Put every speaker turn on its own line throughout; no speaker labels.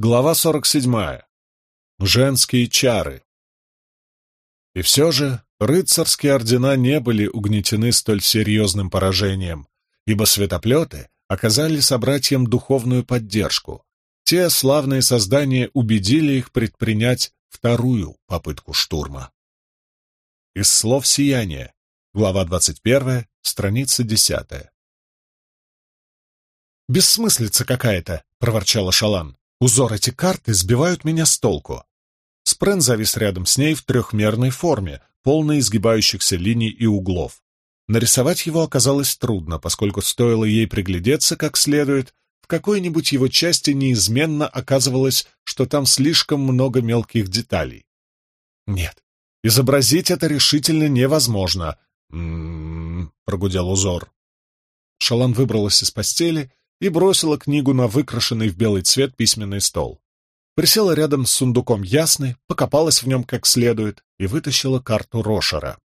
Глава 47. Женские чары. И все же рыцарские ордена не были угнетены столь серьезным поражением, ибо светоплеты оказали собратьям духовную поддержку. Те славные создания убедили их предпринять вторую попытку штурма. Из слов сияния. Глава 21, страница 10.
«Бессмыслица какая-то!» — проворчала Шалан. Узор эти карты сбивают меня с толку. Спрен завис рядом с ней в трехмерной форме, полной изгибающихся линий и углов. Нарисовать его оказалось трудно, поскольку стоило ей приглядеться как следует, в какой-нибудь его части неизменно оказывалось, что там слишком много мелких деталей. Нет, изобразить это решительно невозможно. «М-м-м», прогудел узор. Шалан выбралась из постели и бросила книгу на выкрашенный в белый цвет письменный стол. Присела рядом с сундуком ясны, покопалась в нем как следует и вытащила карту Рошера.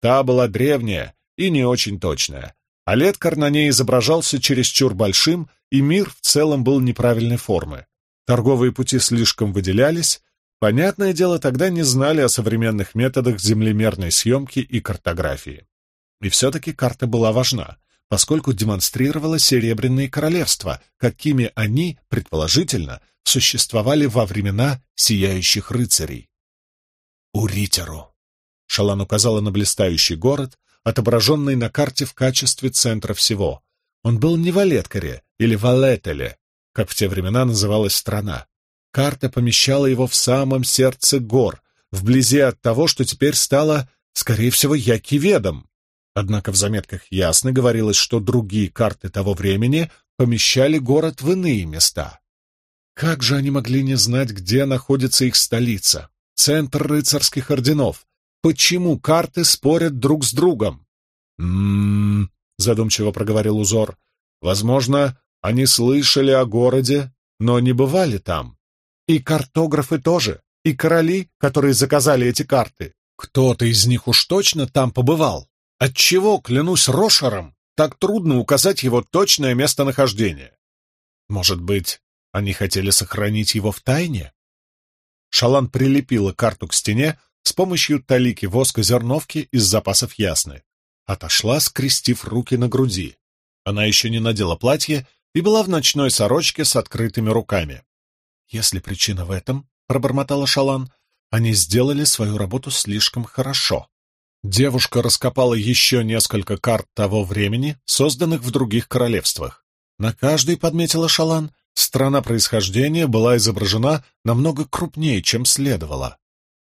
Та была древняя и не очень точная, а Леткар на ней изображался чересчур большим, и мир в целом был неправильной формы. Торговые пути слишком выделялись, понятное дело, тогда не знали о современных методах землемерной съемки и картографии. И все-таки карта была важна поскольку демонстрировала Серебряные Королевства, какими они, предположительно, существовали во времена Сияющих Рыцарей. Уритеру. Шалан указала на блистающий город, отображенный на карте в качестве центра всего. Он был не в Алеткаре или в Алетеле, как в те времена называлась страна. Карта помещала его в самом сердце гор, вблизи от того, что теперь стало, скорее всего, Якиведом. Однако в заметках ясно говорилось, что другие карты того времени помещали город в иные места. Как же они могли не знать, где находится их столица, центр рыцарских орденов? Почему карты спорят друг с другом? «М-м-м», задумчиво проговорил узор. «Возможно, они слышали о городе, но не бывали там. И картографы тоже, и короли, которые заказали эти карты. Кто-то из них уж точно там побывал. Отчего, клянусь Рошером, так трудно указать его точное местонахождение? Может быть, они хотели сохранить его в тайне? Шалан прилепила карту к стене с помощью талики воска зерновки из запасов ясны. Отошла, скрестив руки на груди. Она еще не надела платье и была в ночной сорочке с открытыми руками. «Если причина в этом, — пробормотала Шалан, — они сделали свою работу слишком хорошо. Девушка раскопала еще несколько карт того времени, созданных в других королевствах. На каждой, подметила Шалан, страна происхождения была изображена намного крупнее, чем следовало.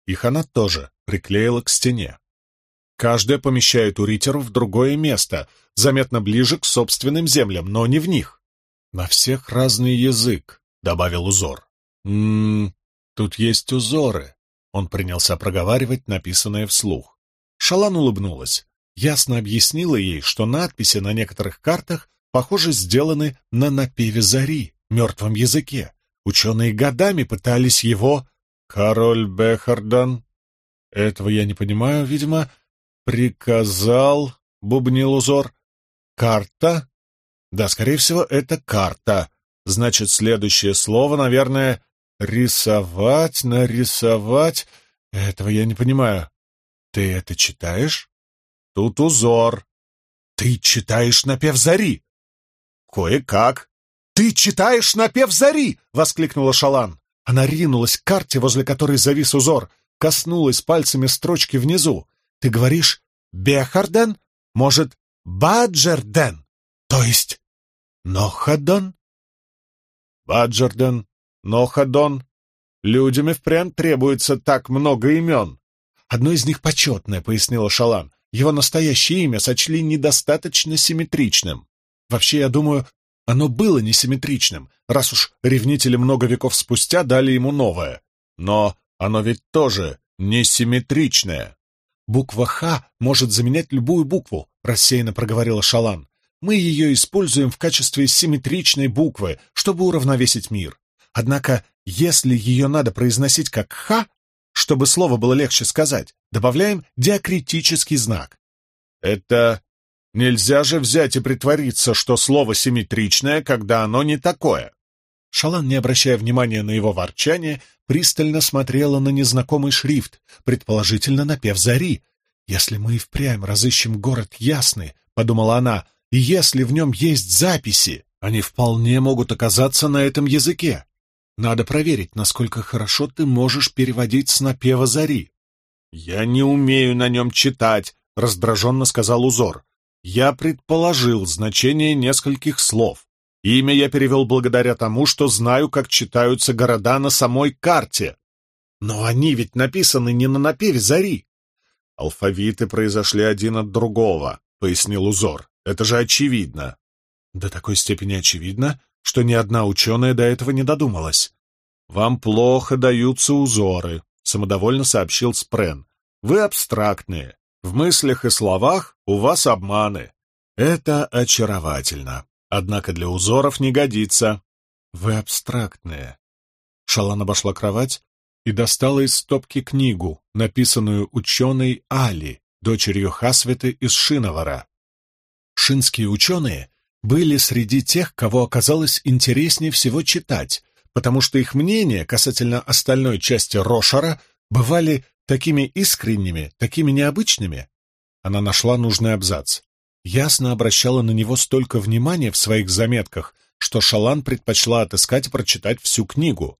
Их она тоже приклеила к стене. Каждая помещает Уритеру в другое место, заметно ближе к собственным землям, но не в них. «На всех разный язык», — добавил узор. «М-м, тут есть узоры», — он принялся проговаривать написанное вслух. Шалан улыбнулась. Ясно объяснила ей, что надписи на некоторых картах, похоже, сделаны на напеве зари, мертвом языке. Ученые годами пытались его... Король Бехардан... Этого я не понимаю, видимо. Приказал, бубнил узор. Карта? Да, скорее всего, это карта. Значит, следующее слово, наверное, рисовать, нарисовать. Этого я не понимаю. Ты это читаешь? Тут узор. Ты читаешь напев зари? Кое-как. Ты читаешь напев зари! воскликнула Шалан. Она ринулась к карте, возле которой завис узор, коснулась пальцами строчки внизу. Ты говоришь Бехарден? Может, Баджерден? То есть Нохадон? Баджерден, Нохадон. Людям и впрямь требуется так много имен. Одно из них почетное, — пояснила Шалан. Его настоящее имя сочли недостаточно симметричным. Вообще, я думаю, оно было несимметричным, раз уж ревнители много веков спустя дали ему новое. Но оно ведь тоже несимметричное. Буква «Х» может заменять любую букву, — рассеянно проговорила Шалан. Мы ее используем в качестве симметричной буквы, чтобы уравновесить мир. Однако, если ее надо произносить как «Х», чтобы слово было легче сказать, добавляем диакритический знак. Это нельзя же взять и притвориться, что слово симметричное, когда оно не такое. Шалан, не обращая внимания на его ворчание, пристально смотрела на незнакомый шрифт, предположительно напев зари. «Если мы и впрямь разыщем город Ясный», — подумала она, — «и если в нем есть записи, они вполне могут оказаться на этом языке. Надо проверить, насколько хорошо ты можешь переводить с напева зари». «Я не умею на нем читать», — раздраженно сказал узор. «Я предположил значение нескольких слов. Имя я перевел благодаря тому, что знаю, как читаются города на самой карте. Но они ведь написаны не на напеве зари. Алфавиты произошли один от другого, пояснил узор. Это же очевидно. До такой степени очевидно, что ни одна ученая до этого не додумалась. Вам плохо даются узоры, самодовольно сообщил Спрен. Вы абстрактные. В мыслях и словах у вас обманы. Это очаровательно. Однако для узоров не годится. Вы абстрактные. Шалан обошла кровать и достала из стопки книгу, написанную ученой Али, дочерью Хасветы из Шиновара. Шинские ученые были среди тех, кого оказалось интереснее всего читать, потому что их мнения касательно остальной части Рошара бывали такими искренними, такими необычными. Она нашла нужный абзац ясно обращала на него столько внимания в своих заметках, что Шалан предпочла отыскать и прочитать всю книгу.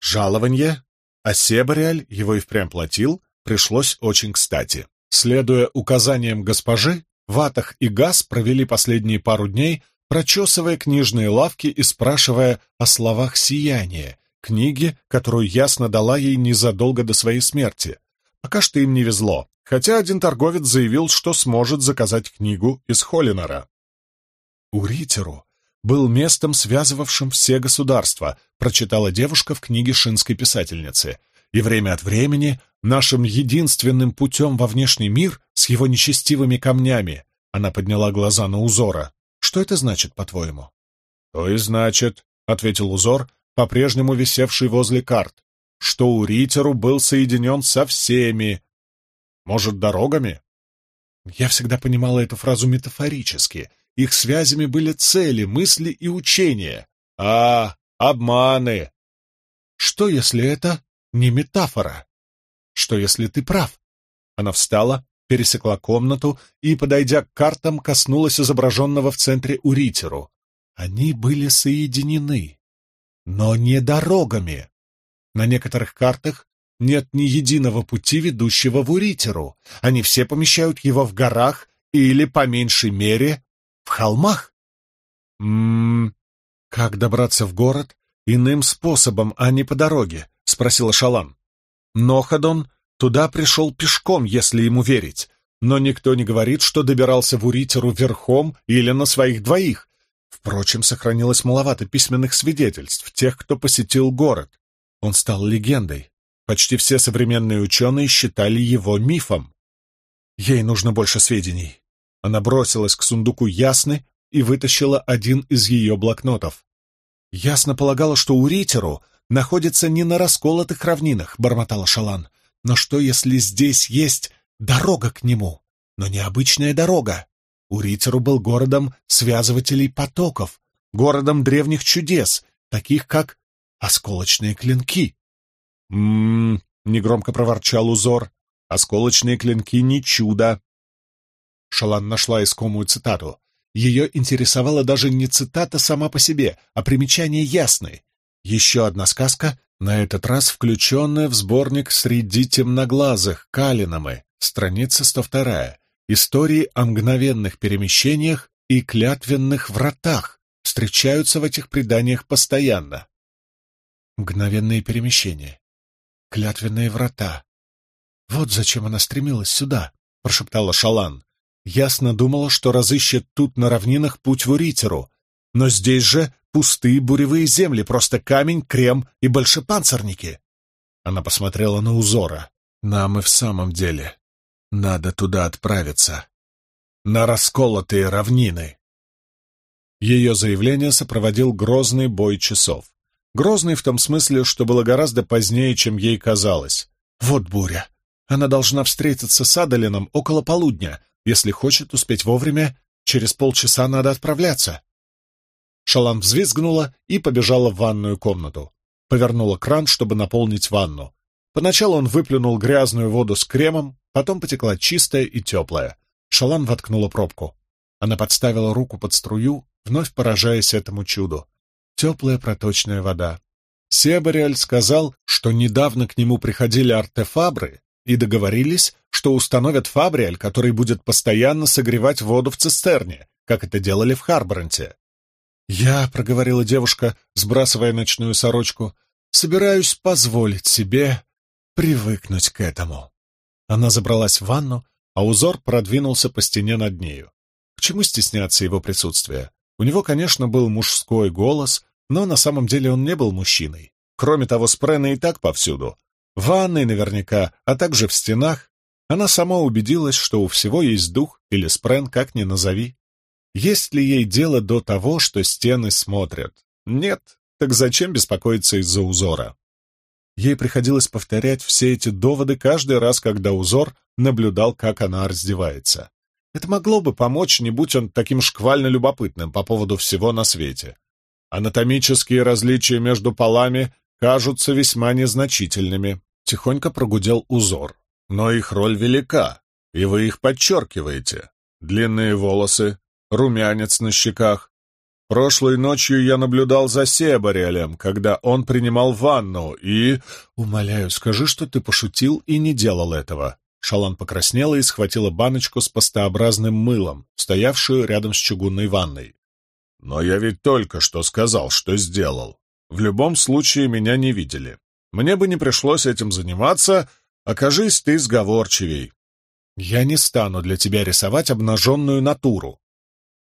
Жалование, а Себариаль его и впрямь платил, пришлось очень кстати. Следуя указаниям госпожи, Ватах и Газ провели последние пару дней, прочесывая книжные лавки и спрашивая о словах сияния, книги, которую ясно дала ей незадолго до своей смерти. Пока что им не везло хотя один торговец заявил, что сможет заказать книгу из Холлинора. Уритеру был местом, связывавшим все государства, прочитала девушка в книге шинской писательницы, и время от времени нашим единственным путем во внешний мир с его нечестивыми камнями. Она подняла глаза на узора. Что это значит, по-твоему? То и значит, ответил узор, по-прежнему висевший возле карт, что Уритеру был соединен со всеми, может, дорогами? Я всегда понимала эту фразу метафорически. Их связями были цели, мысли и учения. А, обманы! Что, если это не метафора? Что, если ты прав? Она встала, пересекла комнату и, подойдя к картам, коснулась изображенного в центре Уритеру. Они были соединены, но не дорогами. На некоторых картах нет ни единого пути, ведущего в Уритеру. Они все помещают его в горах или, по меньшей мере, в холмах. «М-м, как добраться в город иным способом, а не по дороге?» — спросила Шалан. Нохадон туда пришел пешком, если ему верить, но никто не говорит, что добирался в Уритеру верхом или на своих двоих. Впрочем, сохранилось маловато письменных свидетельств тех, кто посетил город. Он стал легендой, Почти все современные ученые считали его мифом. Ей нужно больше сведений. Она бросилась к сундуку Ясны и вытащила один из ее блокнотов. Ясно полагала, что у Ритеру находится не на расколотых равнинах, бормотала Шалан. Но что, если здесь есть дорога к нему? Но необычная дорога. У Ритеру был городом связывателей потоков, городом древних чудес, таких как осколочные клинки. «М-м-м», негромко проворчал узор, — «осколочные клинки не чудо». Шалан нашла искомую цитату. Ее интересовала даже не цитата сама по себе, а примечание ясное. Еще одна сказка, на этот раз включенная в сборник «Среди темноглазых» Калинамы, страница 102. Истории о мгновенных перемещениях и клятвенных вратах встречаются в этих преданиях постоянно. Мгновенные перемещения. Клятвенные врата. Вот зачем она стремилась сюда, — прошептала Шалан. Ясно думала, что разыщет тут на равнинах путь в Уритеру, но здесь же пустые буревые земли, просто камень, крем и большепанцирники. Она посмотрела на узора. Нам и в самом деле надо туда отправиться. На расколотые равнины. Ее заявление сопроводил грозный бой часов. Грозный в том смысле, что было гораздо позднее, чем ей казалось. Вот буря. Она должна встретиться с Адалином около полудня. Если хочет успеть вовремя, через полчаса надо отправляться. Шалан взвизгнула и побежала в ванную комнату. Повернула кран, чтобы наполнить ванну. Поначалу он выплюнул грязную воду с кремом, потом потекла чистая и теплая. Шалан воткнула пробку. Она подставила руку под струю, вновь поражаясь этому чуду. Теплая проточная вода. Себариаль сказал, что недавно к нему приходили артефабры и договорились, что установят фабриаль, который будет постоянно согревать воду в цистерне, как это делали в Харборанте. «Я», — проговорила девушка, сбрасывая ночную сорочку, — «собираюсь позволить себе привыкнуть к этому». Она забралась в ванну, а узор продвинулся по стене над нею. К чему стесняться его присутствия? У него, конечно, был мужской голос, но на самом деле он не был мужчиной. Кроме того, спрены и так повсюду. В ванной наверняка, а также в стенах. Она сама убедилась, что у всего есть дух или спрен, как ни назови. Есть ли ей дело до того, что стены смотрят? Нет. Так зачем беспокоиться из-за узора? Ей приходилось повторять все эти доводы каждый раз, когда узор наблюдал, как она раздевается. Это могло бы помочь, не будь он таким шквально любопытным по поводу всего на свете. Анатомические различия между полами кажутся весьма незначительными. Тихонько прогудел узор. Но их роль велика, и вы их подчеркиваете. Длинные волосы, румянец на щеках. Прошлой ночью я наблюдал за Себариэлем, когда он принимал ванну, и... Умоляю, скажи, что ты пошутил и не делал этого. Шалан покраснела и схватила баночку с пастообразным мылом, стоявшую рядом с чугунной ванной. «Но я ведь только что сказал, что сделал. В любом случае меня не видели. Мне бы не пришлось этим заниматься, окажись ты сговорчивей. Я не стану для тебя рисовать обнаженную натуру».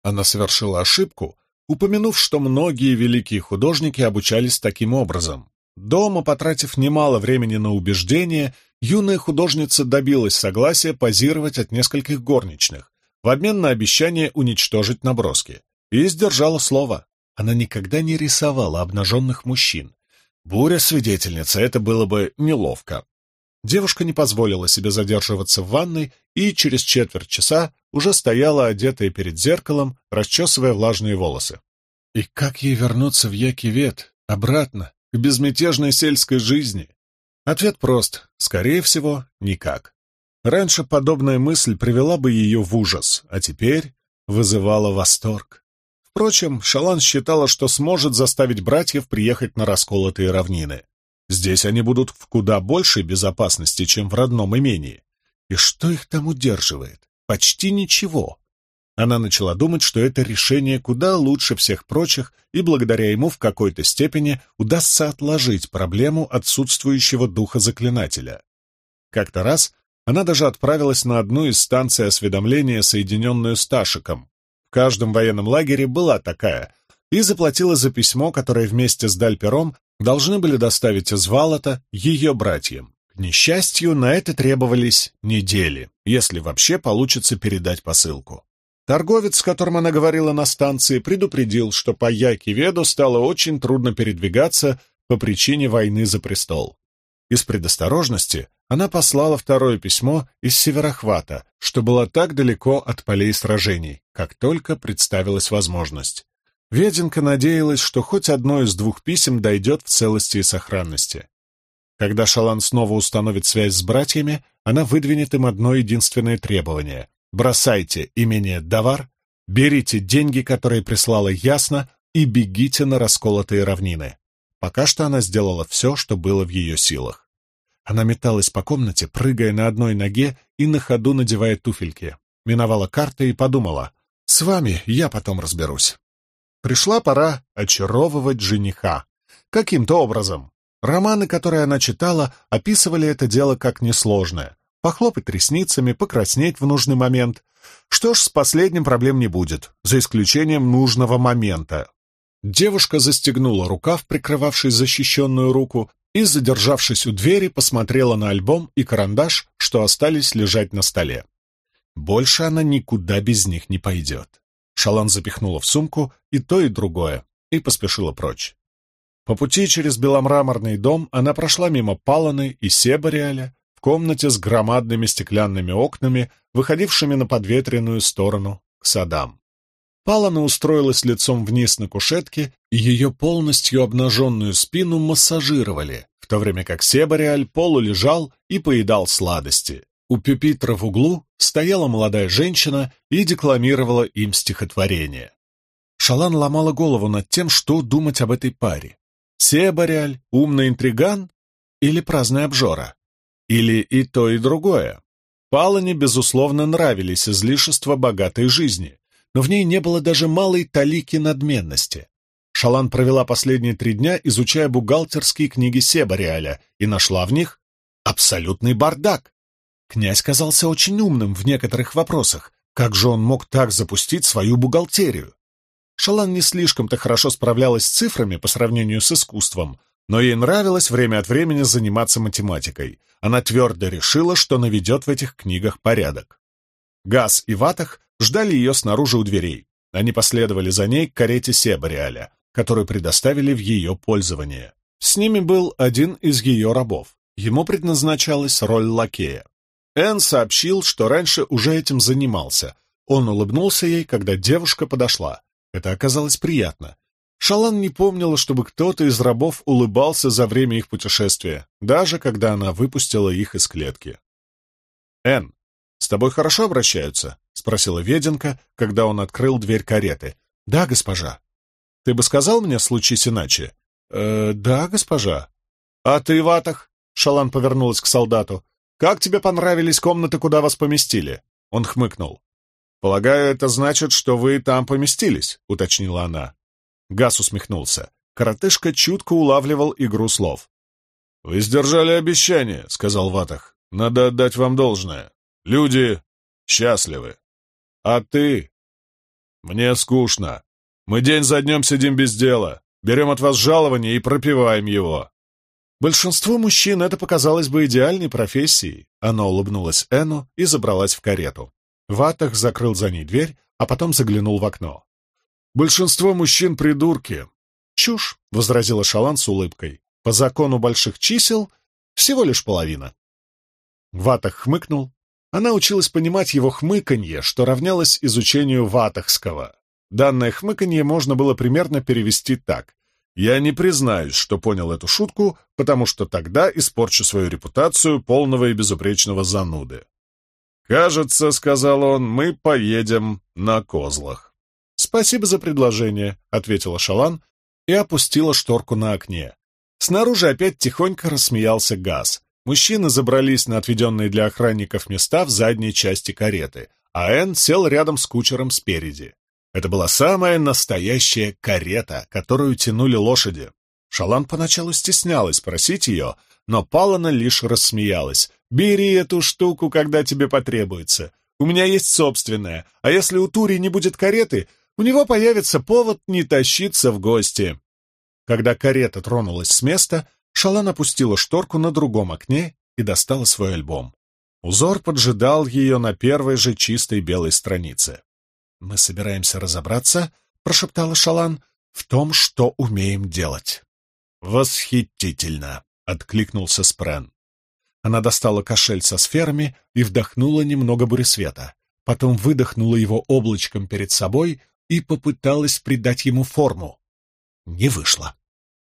Она совершила ошибку, упомянув, что многие великие художники обучались таким образом. Дома, потратив немало времени на убеждение, юная художница добилась согласия позировать от нескольких горничных в обмен на обещание уничтожить наброски. И сдержала слово. Она никогда не рисовала обнаженных мужчин. Буря свидетельница, это было бы неловко. Девушка не позволила себе задерживаться в ванной и через четверть часа уже стояла одетая перед зеркалом, расчесывая влажные волосы. И как ей вернуться в Якивет, обратно, к безмятежной сельской жизни? Ответ прост. Скорее всего, никак. Раньше подобная мысль привела бы ее в ужас, а теперь вызывала восторг. Впрочем, Шалан считала, что сможет заставить братьев приехать на расколотые равнины. Здесь они будут в куда большей безопасности, чем в родном имении. И что их там удерживает? Почти ничего. Она начала думать, что это решение куда лучше всех прочих, и благодаря ему в какой-то степени удастся отложить проблему отсутствующего духа заклинателя. Как-то раз она даже отправилась на одну из станций осведомления, соединенную с Ташиком. В каждом военном лагере была такая, и заплатила за письмо, которое вместе с Дальпером должны были доставить из Валата ее братьям. Несчастью, на это требовались недели, если вообще получится передать посылку. Торговец, с которым она говорила на станции, предупредил, что по Якиведу стало очень трудно передвигаться по причине войны за престол. Из предосторожности она послала второе письмо из Северохвата, что было так далеко от полей сражений, как только представилась возможность. Веденка надеялась, что хоть одно из двух писем дойдет в целости и сохранности. Когда Шалан снова установит связь с братьями, она выдвинет им одно единственное требование бросайте имение Давар, берите деньги, которые прислала Ясно, и бегите на расколотые равнины. Пока что она сделала все, что было в ее силах. Она металась по комнате, прыгая на одной ноге и на ходу надевая туфельки. Миновала карты и подумала, «С вами я потом разберусь». Пришла пора очаровывать жениха. Каким-то образом. Романы, которые она читала, описывали это дело как несложное похлопать ресницами, покраснеть в нужный момент. Что ж, с последним проблем не будет, за исключением нужного момента. Девушка застегнула рукав, прикрывавший защищенную руку, и, задержавшись у двери, посмотрела на альбом и карандаш, что остались лежать на столе. Больше она никуда без них не пойдет. Шалан запихнула в сумку и то, и другое, и поспешила прочь. По пути через беломраморный дом она прошла мимо Паланы и Себариаля, комнате с громадными стеклянными окнами, выходившими на подветренную сторону к садам.
Палана устроилась лицом вниз на кушетке, и ее полностью обнаженную спину массажировали, в то время как Себариаль полулежал и поедал сладости. У пюпитра в углу стояла молодая женщина и декламировала им стихотворение. Шалан ломала голову над тем, что думать об этой паре. Себариаль — умный интриган или праздный обжора? Или и то, и другое? Палане, безусловно, нравились излишества богатой жизни, но в ней не было даже малой талики надменности. Шалан провела последние три дня, изучая бухгалтерские книги Себариаля, и нашла в них абсолютный бардак. Князь казался очень умным в некоторых вопросах. Как же он мог так запустить свою бухгалтерию? Шалан не слишком-то хорошо справлялась с цифрами по сравнению с искусством, но ей нравилось время от времени заниматься математикой. Она твердо решила, что наведет в этих книгах порядок. Газ и Ватах ждали ее снаружи у дверей. Они последовали за ней к карете Себариаля, которую предоставили в ее пользование. С ними был один из ее рабов. Ему предназначалась роль лакея. Энн сообщил, что раньше уже этим занимался. Он улыбнулся ей, когда девушка подошла. Это оказалось приятно. Шалан не помнила, чтобы кто-то из рабов улыбался за время их путешествия, даже когда она выпустила их из клетки. «Энн, с тобой хорошо обращаются?» — спросила Веденка, когда он открыл дверь кареты. «Да, госпожа». «Ты бы сказал мне, случись иначе?» «Э, да, госпожа». «А ты, Ватах?» — Шалан повернулась к солдату. «Как тебе понравились комнаты, куда вас поместили?» Он хмыкнул. «Полагаю, это значит, что вы там поместились», — уточнила она. Газ усмехнулся. Коротышка чутко улавливал игру слов. «Вы сдержали обещание», — сказал Ватах. «Надо отдать вам должное. Люди счастливы. А ты? Мне скучно. Мы день за днем сидим без дела, берем от вас жалование и пропиваем его. Большинству мужчин это показалось бы идеальной профессией. Она улыбнулась Эну и забралась в карету. Ватах закрыл за ней дверь, а потом заглянул в окно. «Большинство мужчин — придурки». «Чушь», — возразила Шалан с улыбкой. «По закону больших чисел всего лишь половина». Ватах хмыкнул, она училась понимать его хмыканье, что равнялось изучению ватахского. Данное хмыканье можно было примерно перевести так. «Я не признаюсь, что понял эту шутку, потому что тогда испорчу свою репутацию полного и безупречного зануды». «Кажется, — сказал он, — мы поедем на козлах». «Спасибо за предложение», — ответила Шалан и опустила шторку на окне. Снаружи опять тихонько рассмеялся газ. Мужчины забрались на отведенные для охранников места в задней части кареты, а Энн сел рядом с кучером спереди. Это была самая настоящая карета, которую тянули лошади. Шалан поначалу стеснялась просить ее, но Палана лишь рассмеялась. «Бери эту штуку, когда тебе потребуется. У меня есть собственная, а если у Тури не будет кареты, у него появится повод не тащиться в гости». Когда карета тронулась с места, Шалан опустила шторку на другом окне и достала свой альбом. Узор поджидал ее на первой же чистой белой странице. «Мы собираемся разобраться», — прошептала Шалан, — «в том, что умеем делать». «Восхитительно!» — откликнулся Спрен. Она достала кошель со сферами и вдохнула немного буресвета. Потом выдохнула его облачком перед собой и попыталась придать ему форму. Не вышло.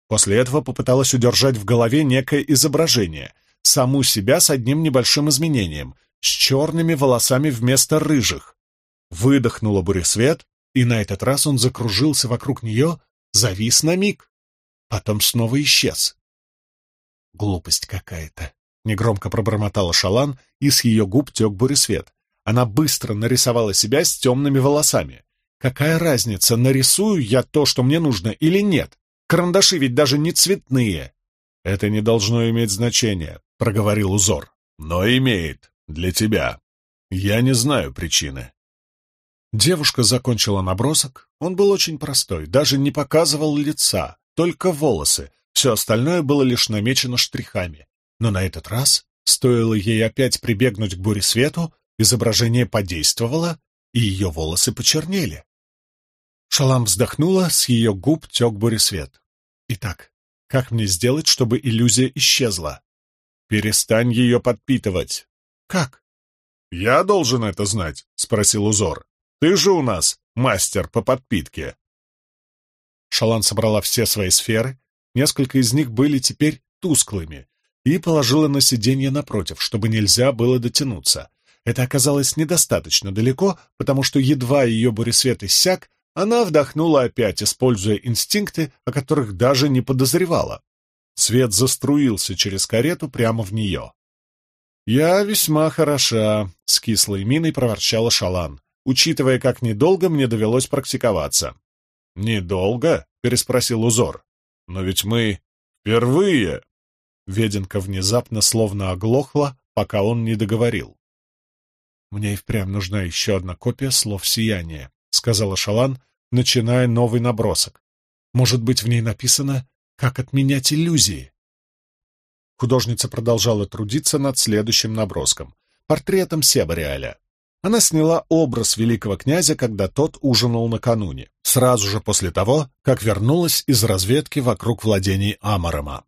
После этого попыталась удержать в голове некое изображение, саму себя с одним небольшим изменением, с черными волосами вместо рыжих. Выдохнула буресвет, и на этот раз он закружился вокруг нее, завис на миг. Потом снова исчез. «Глупость какая-то», — негромко пробормотала Шалан, и с ее губ тек буресвет. Она быстро нарисовала себя с темными волосами. «Какая разница, нарисую я то, что мне нужно, или нет? Карандаши ведь даже не цветные. Это не должно иметь значения, проговорил узор. Но имеет. Для тебя. Я не знаю причины. Девушка закончила набросок. Он был очень простой, даже не показывал лица, только волосы. Все остальное было лишь намечено штрихами. Но на этот раз, стоило ей опять прибегнуть к буре свету, изображение подействовало, и ее волосы почернели. Шалам вздохнула, с ее губ тек буресвет. «Итак, как мне сделать, чтобы иллюзия исчезла?» «Перестань ее подпитывать». «Как?» «Я должен это знать», — спросил узор. «Ты же у нас мастер по подпитке.
Шалан собрала все свои сферы, несколько из них были теперь тусклыми, и положила на сиденье напротив, чтобы нельзя было дотянуться. Это оказалось недостаточно далеко, потому что едва ее буресвет иссяк, она вдохнула опять, используя инстинкты, о которых даже не подозревала. Свет заструился через карету прямо в нее. «Я весьма хороша», — с кислой миной проворчала Шалан, учитывая, как недолго мне довелось практиковаться.
«Недолго?» — переспросил узор. «Но ведь мы впервые...»
Веденка внезапно словно оглохла, пока он не договорил. «Мне и впрямь нужна еще одна копия слов сияния», — сказала Шалан, начиная новый набросок. «Может быть, в ней написано, как отменять иллюзии?» Художница продолжала трудиться над следующим наброском — портретом Себариаля. Она сняла образ великого князя, когда тот ужинал накануне, сразу же после того, как вернулась из разведки вокруг владений Амарама.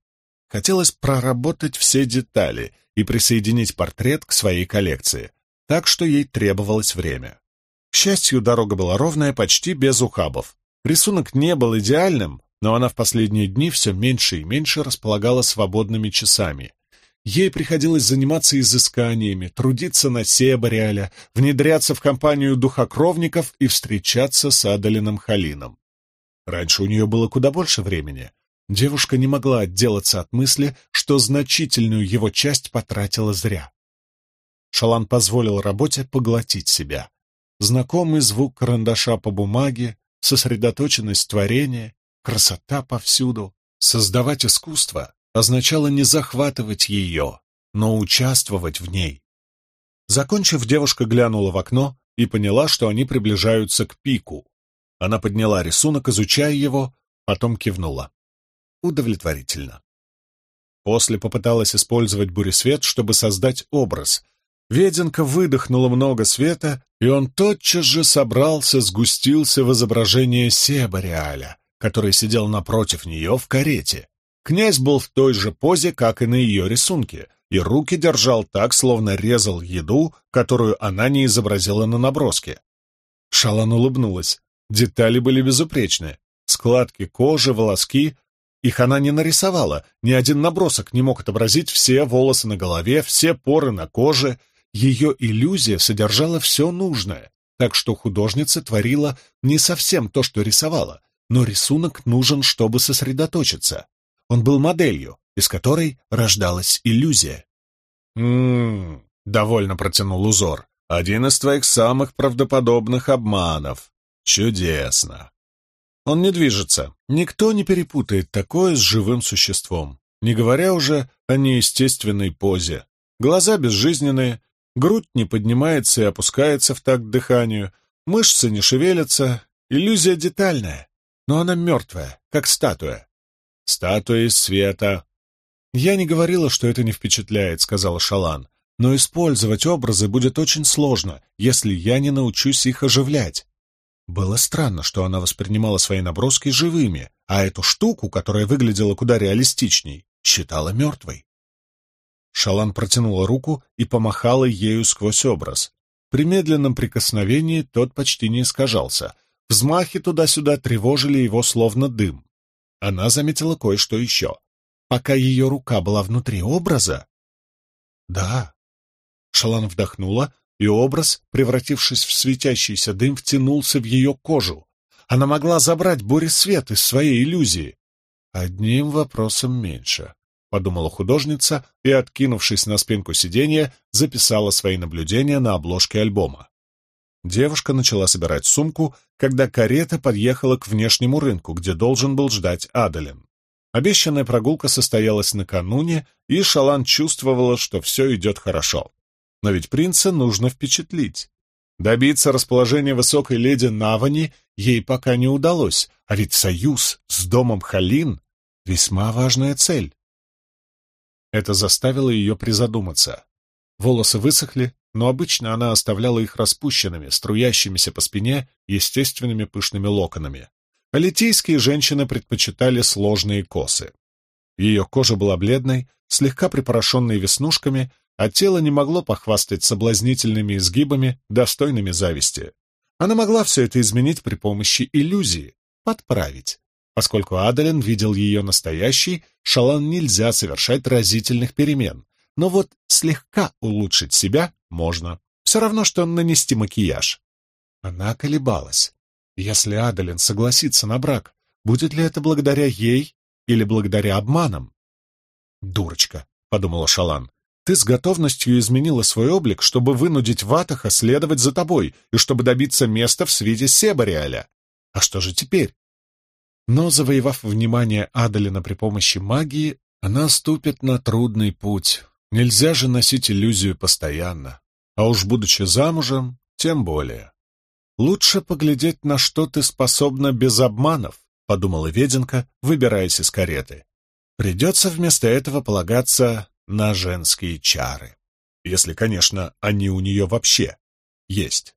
Хотелось проработать все детали и присоединить портрет к своей коллекции, так что ей требовалось время. К счастью, дорога была ровная, почти без ухабов. Рисунок не был идеальным, но она в последние дни все меньше и меньше располагала свободными часами. Ей приходилось заниматься изысканиями, трудиться на Себариаля, внедряться в компанию духокровников и встречаться с Адалином Халином. Раньше у нее было куда больше времени, Девушка не могла отделаться от мысли, что значительную его часть потратила зря. Шалан позволил работе поглотить себя. Знакомый звук карандаша по бумаге, сосредоточенность творения, красота повсюду. Создавать искусство означало не захватывать ее, но участвовать в ней. Закончив, девушка глянула в окно и поняла, что они приближаются к пику. Она подняла рисунок, изучая его, потом кивнула удовлетворительно. После попыталась использовать буресвет, чтобы создать образ. Веденка выдохнула много света, и он тотчас же собрался, сгустился в изображение Себариаля, который сидел напротив нее в карете. Князь был в той же позе, как и на ее рисунке, и руки держал так, словно резал еду, которую она не изобразила на наброске. Шалан улыбнулась. Детали были безупречны. Складки кожи, волоски, их она не нарисовала, ни один набросок не мог отобразить все волосы на голове, все поры на коже. Ее иллюзия содержала все нужное, так что художница творила не совсем то, что рисовала, но рисунок нужен, чтобы сосредоточиться. Он был моделью, из которой рождалась иллюзия.
«М-м-м», довольно протянул узор, — «один из твоих самых правдоподобных обманов. Чудесно!»
Он не движется. Никто не перепутает такое с живым существом, не говоря уже о неестественной позе. Глаза безжизненные, грудь не поднимается и опускается в такт дыханию, мышцы не шевелятся, иллюзия детальная, но она мертвая, как статуя.
Статуя из света.
«Я не говорила, что это не впечатляет», — сказала Шалан, «но использовать образы будет очень сложно, если я не научусь их оживлять. Было странно, что она воспринимала свои наброски живыми, а эту штуку, которая выглядела куда реалистичней, считала мертвой. Шалан протянула руку и помахала ею сквозь образ. При медленном прикосновении тот почти не искажался. Взмахи туда-сюда тревожили его словно дым. Она заметила кое-что еще. Пока ее рука была внутри образа... Да. Шалан вдохнула и образ, превратившись в светящийся дым, втянулся в ее кожу. Она могла забрать свет из своей иллюзии. «Одним вопросом меньше», — подумала художница и, откинувшись на спинку сиденья, записала свои наблюдения на обложке альбома. Девушка начала собирать сумку, когда карета подъехала к внешнему рынку, где должен был ждать Адалин. Обещанная прогулка состоялась накануне, и Шалан чувствовала, что все идет хорошо. Но ведь принца нужно впечатлить. Добиться расположения высокой леди Навани ей пока не удалось, а ведь союз с домом Халин — весьма важная цель. Это заставило ее призадуматься. Волосы высохли, но обычно она оставляла их распущенными, струящимися по спине естественными пышными локонами. А женщины предпочитали сложные косы. Ее кожа была бледной, слегка припорошенной веснушками, а тело не могло похвастать соблазнительными изгибами, достойными зависти. Она могла все это изменить при помощи иллюзии, подправить. Поскольку Адалин видел ее настоящей, Шалан нельзя совершать разительных перемен. Но вот слегка улучшить себя можно. Все равно, что нанести макияж. Она колебалась. Если Адалин согласится на брак, будет ли это благодаря ей или благодаря обманам? «Дурочка», — подумала Шалан, — «ты с готовностью изменила свой облик, чтобы вынудить Ватаха следовать за тобой и чтобы добиться места в свете Себариаля. А что же теперь?» Но, завоевав внимание Адалина при помощи магии, она ступит на трудный путь. Нельзя же носить иллюзию постоянно. А уж будучи замужем, тем более. «Лучше поглядеть, на что ты способна без обманов», — подумала Веденка, выбираясь из кареты. Придется вместо этого полагаться на женские чары. Если, конечно, они у нее вообще есть.